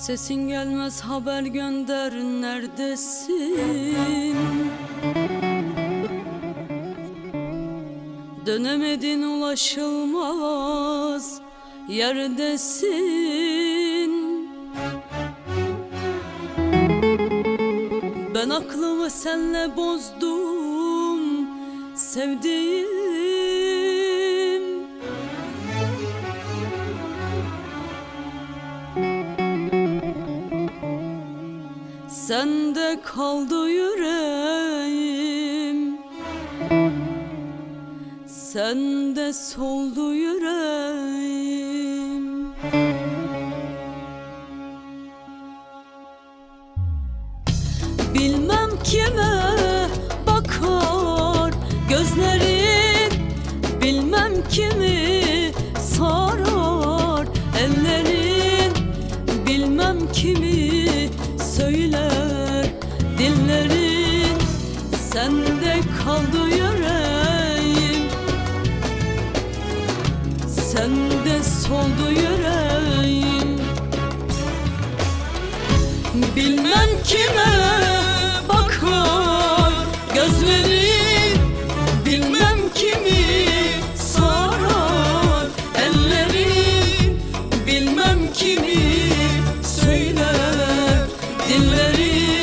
Sesin gelmez haber gönder neredesin? Dönemedin ulaşılmaz yerdesin. Ben aklımı senle bozdum sevdiğim Sende kaldı yüreğim. Sende soldu yüreğim. Bilmem kime bakar gözlerin. Bilmem kimi sarar ellerin. Bilmem kimi Sende kaldı yüreğim. Sende soldu yüreğim. Bilmem kime bakar gözlerin Bilmem kimi sarar ellerin Bilmem kimi söyler dillerin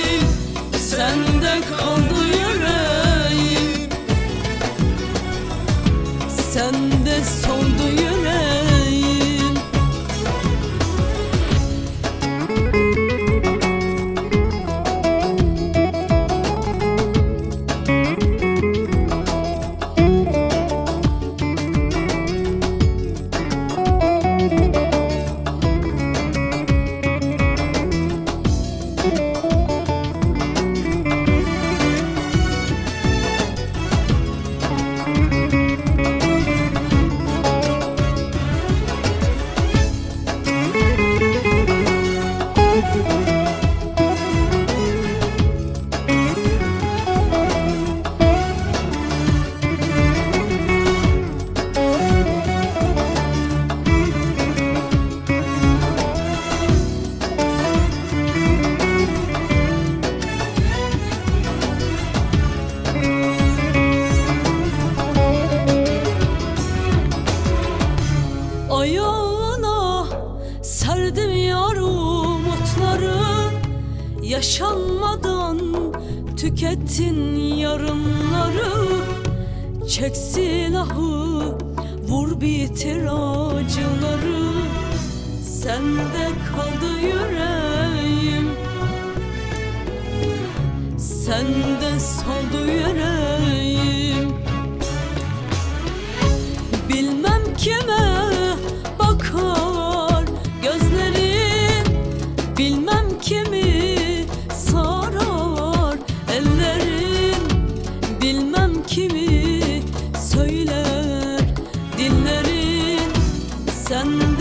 Ayağına serdim yarım otları Yaşanmadan tükettin yarınları. Çek silahı vur bitir acıları. Sende kaldı yüreğim. Sende soldu yüreğim Bilmem kimi söyler dillerin Sende